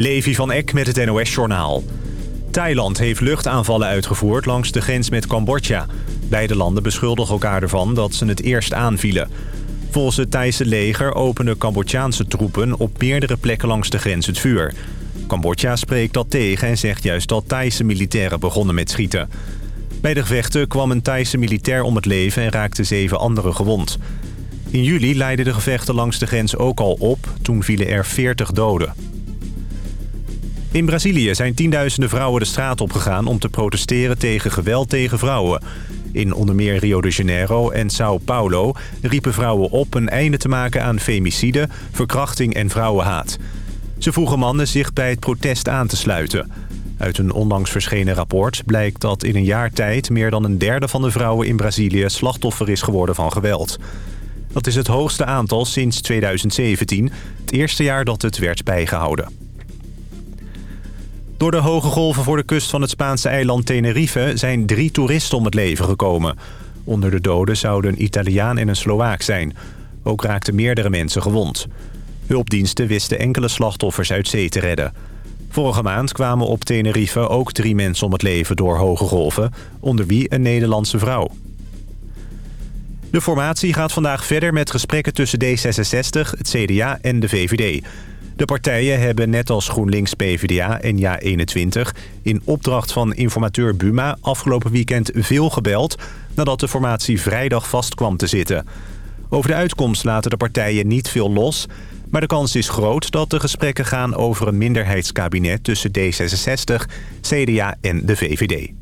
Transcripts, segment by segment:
Levi van Eck met het NOS-journaal. Thailand heeft luchtaanvallen uitgevoerd langs de grens met Cambodja. Beide landen beschuldigen elkaar ervan dat ze het eerst aanvielen. Volgens het Thaise leger openden Cambodjaanse troepen op meerdere plekken langs de grens het vuur. Cambodja spreekt dat tegen en zegt juist dat Thaise militairen begonnen met schieten. Bij de gevechten kwam een Thaise militair om het leven en raakte zeven anderen gewond. In juli leidden de gevechten langs de grens ook al op. Toen vielen er 40 doden. In Brazilië zijn tienduizenden vrouwen de straat opgegaan om te protesteren tegen geweld tegen vrouwen. In onder meer Rio de Janeiro en Sao Paulo riepen vrouwen op een einde te maken aan femicide, verkrachting en vrouwenhaat. Ze vroegen mannen zich bij het protest aan te sluiten. Uit een onlangs verschenen rapport blijkt dat in een jaar tijd... meer dan een derde van de vrouwen in Brazilië slachtoffer is geworden van geweld. Dat is het hoogste aantal sinds 2017, het eerste jaar dat het werd bijgehouden. Door de hoge golven voor de kust van het Spaanse eiland Tenerife... zijn drie toeristen om het leven gekomen. Onder de doden zouden een Italiaan en een Slovaak zijn. Ook raakten meerdere mensen gewond. Hulpdiensten wisten enkele slachtoffers uit zee te redden. Vorige maand kwamen op Tenerife ook drie mensen om het leven door hoge golven... onder wie een Nederlandse vrouw. De formatie gaat vandaag verder met gesprekken tussen D66, het CDA en de VVD. De partijen hebben net als GroenLinks, PvdA en JA21... in opdracht van informateur Buma afgelopen weekend veel gebeld... nadat de formatie vrijdag vast kwam te zitten. Over de uitkomst laten de partijen niet veel los... maar de kans is groot dat de gesprekken gaan over een minderheidskabinet... tussen D66, CDA en de VVD.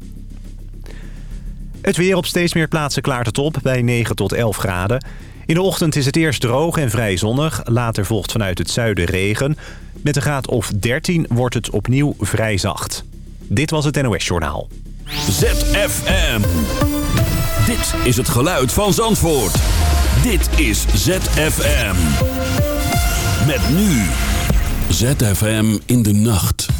Het weer op steeds meer plaatsen klaart het op bij 9 tot 11 graden. In de ochtend is het eerst droog en vrij zonnig. Later volgt vanuit het zuiden regen. Met een graad of 13 wordt het opnieuw vrij zacht. Dit was het NOS Journaal. ZFM. Dit is het geluid van Zandvoort. Dit is ZFM. Met nu. ZFM in de nacht.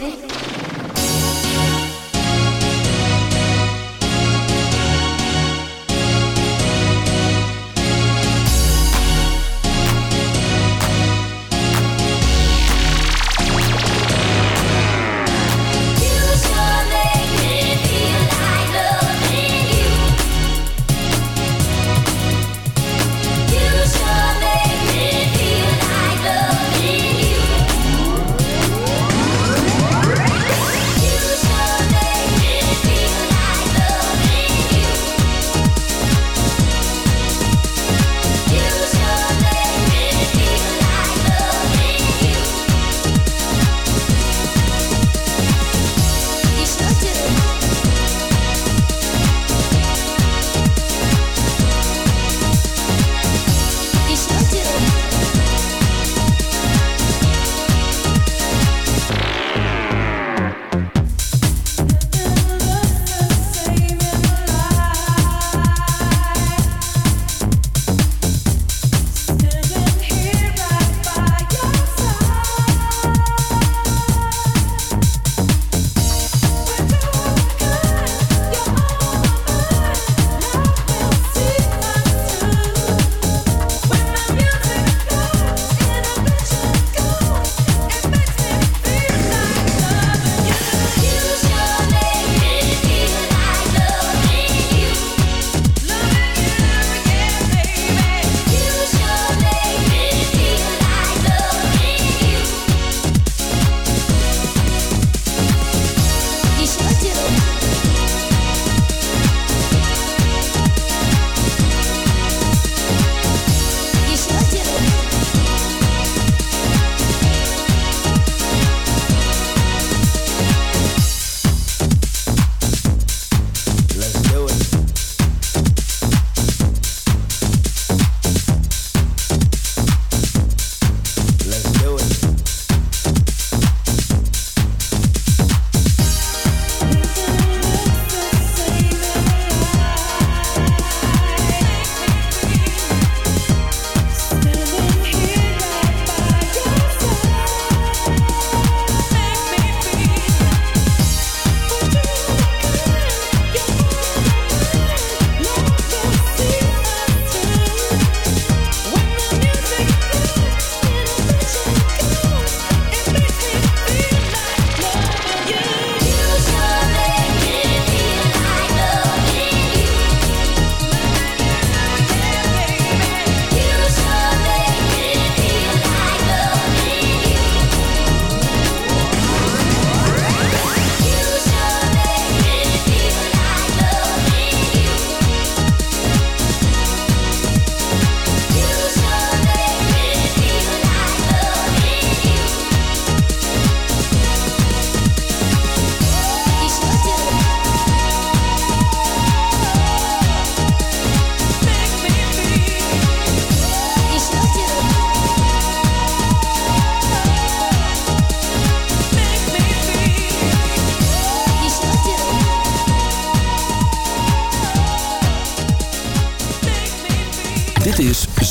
waited.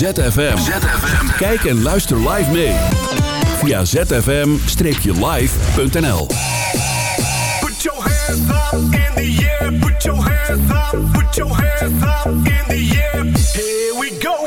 ZFM. Kijk en luister live mee. Via zfm-live.nl Put your hands up in the air. Put your hands up. Put your hands up in the air. Here we go.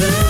you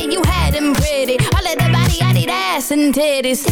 body you had them pretty. All of the body I need ass and titties.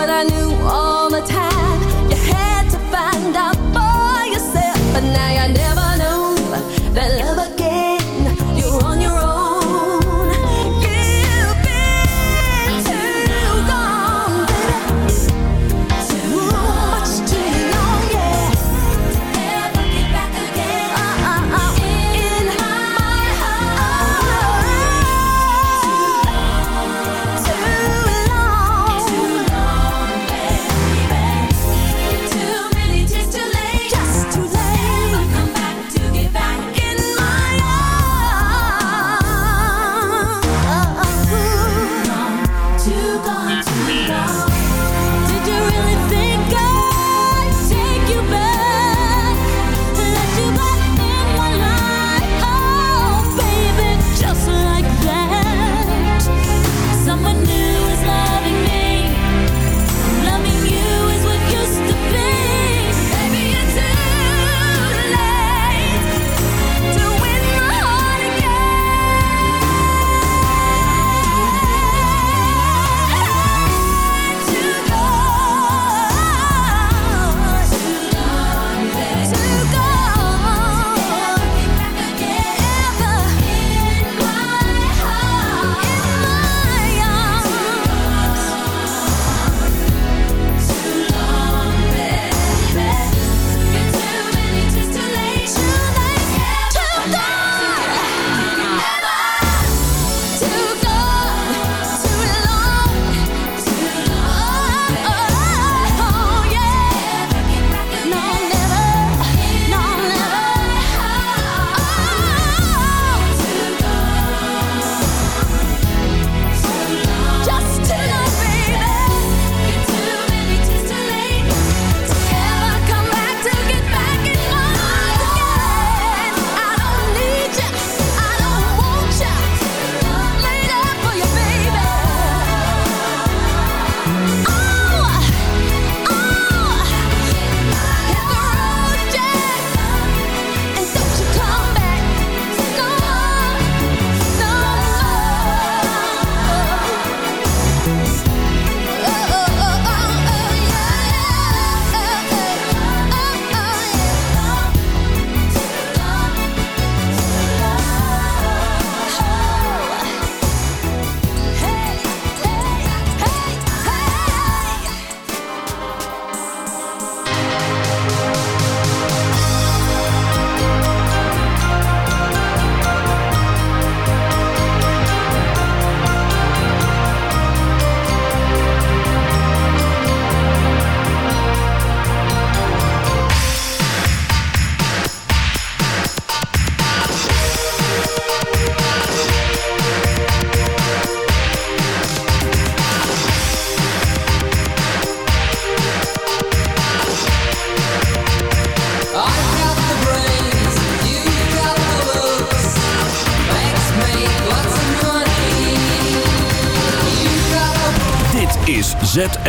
what I knew all the time.